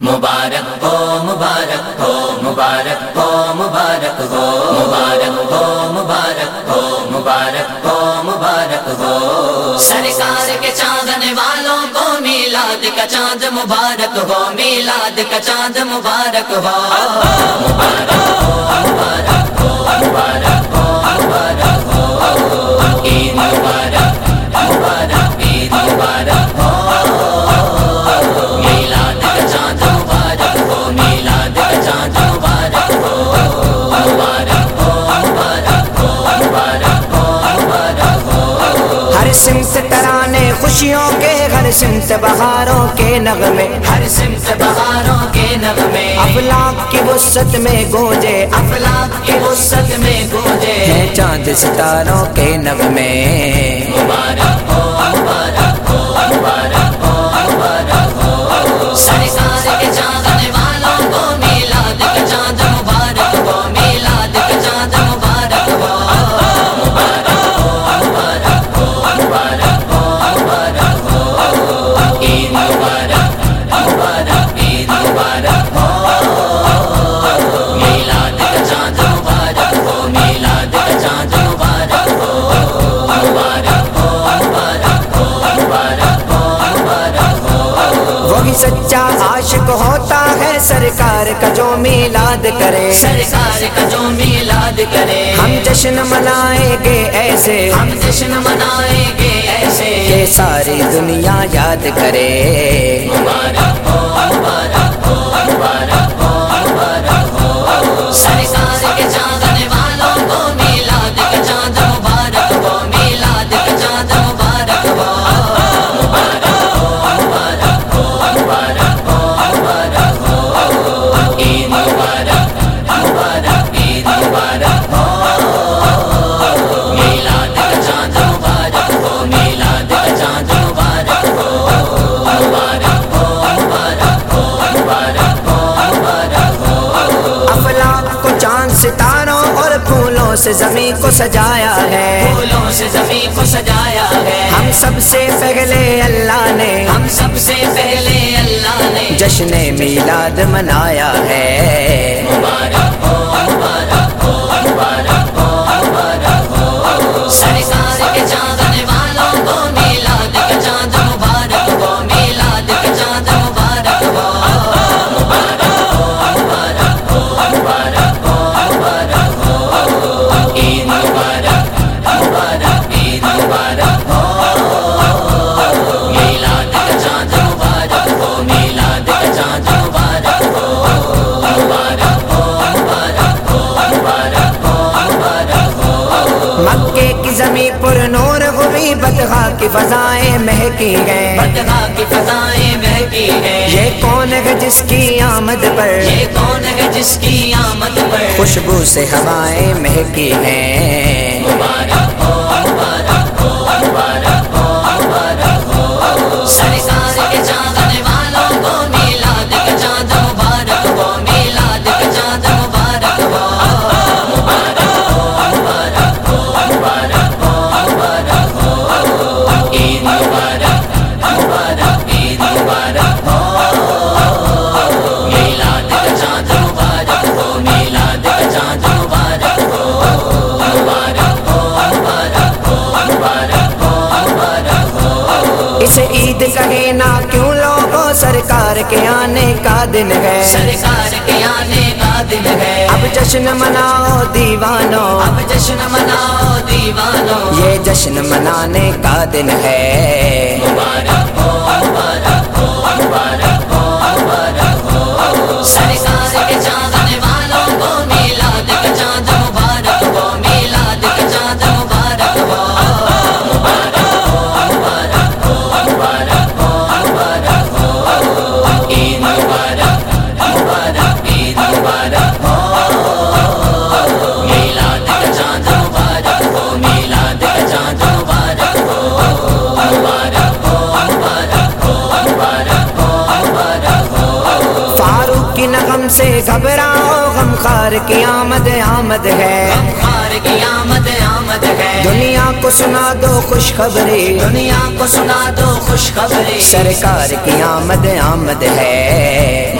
مبارک ہو مبارک ہو مبارک ہو مبارک ہو مبارک ہو مبارک ہو مبارک ہو مبارک ہو سرکار کے چاندنے والوں کو میلاد کا چاند مبارک ہو میلاد کا چاند مبارک ہو مبارک ہو مبارک ہو مبارک ہو ہر سمت بہاروں کے نغمے۔ ہر سمت بہاروں کے نغمے۔ افلاق کی وسط میں گونجے۔ افلاق کی وسط میں گونجے۔ چاند ستاروں کے نغمے۔ سچا عاشق ہوتا ہے سرکار کا جو میلاد کرے۔ سرکار کا جو میلاد کرے۔ ہم جشن منائیں گے ایسے۔ ہم جشن منائیں گے ایسے۔ کہ ساری دنیا یاد کرے۔ مبارک ہو مبارک ہو مبارک سے زمین کو سجایا ہے۔ پھولوں سے زمین کو سجایا ہے۔ ہم سب سے پہلے اللہ نے ہم سب سے پہلے اللہ نے جشن میلاد منایا ہے۔ مبارک مہکی ہیں۔ کی فضائیں یہ کون ہے جس کی آمد پر؟ یہ کون ہے جس کی آمد پر؟ خوشبو سے ہوائیں مہکی ہیں۔ مبارک۔ عید کہے نا کیوں لوگوں سرکار کے آنے کا دن ہے؟ سرکار کے آنے کا دن ہے۔ اب جشن مناؤ دیوانوں۔ اب جشن مناؤ دیوانوں۔ یہ جشن منانے کا دن ہے۔ مبارک۔ سے گھبراؤ غم خار کی آمد آمد ہے۔ غمخوار کی آمد آمد ہے۔ دنیا کو سنا دو خوشخبری۔ دنیا کو سنا دو خوشخبری۔ سرکار کی آمد آمد ہے۔